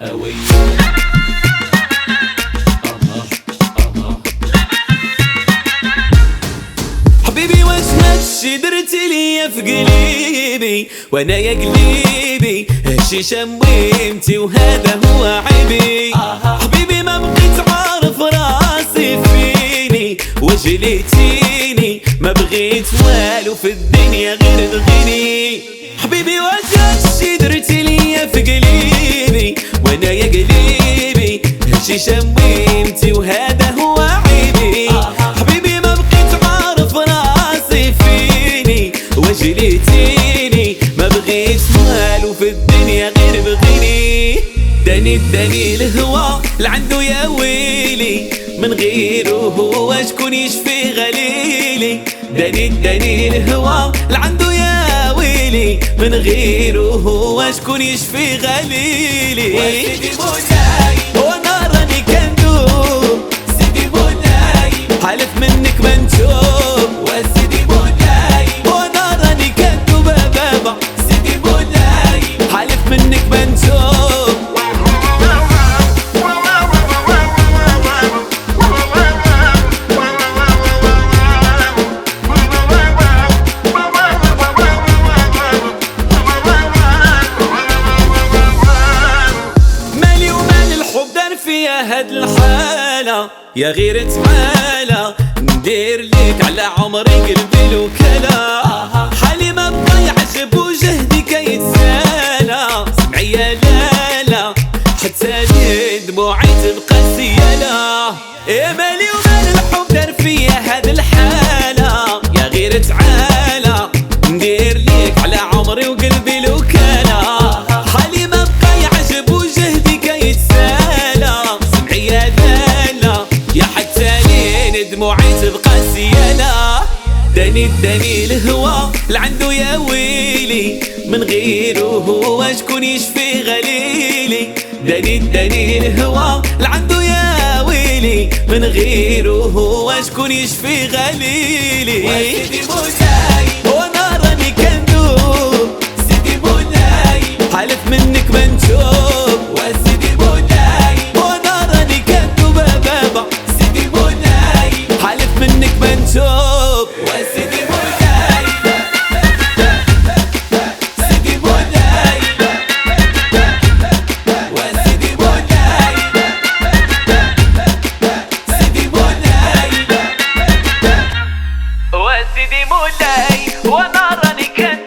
حبيبي واش هادشي درتي ليا في قليبي؟ وأنا يا قليبي هادشي شميمتي وهذا هو عيبي. حبيبي ما بقيت عارف راسي فيني. وجليتيني ما بغيت والو في الدنيا غير الغني حبيبي واش هادشي درتي ليا في قليبي؟ هادشي شميمتي وهذا هو عيبي. حبيبي ما بقيت عارف راسي فيني. وجليتيني. ما بغيت والو في الدنيا غير بغيني. داني داني الهوى لعندو يا ويلي. من غيره هو شكون يشفي غليلي. داني داني الهوى لعندو يا ويلي. من غيره هو شكون يشفي غليلي. فيها هاد الحالة. يا غير تعالى ندير ليك على عمري قلبي الوكالة حالي ما بقى يعجب وجهدي كيتسالى سمعي يا لالا حتى لي دموعي تبقى سيالة يا مالي ومال الحب دار فيا هاد الحالة. داني داني الهوى لعندو يا ويلي. من غيره هو شكون يشفي غليلي. داني داني الهوى لعندو يا ويلي. من غيره هو شكون يشفي غليلي. وسيدي مولاي Африка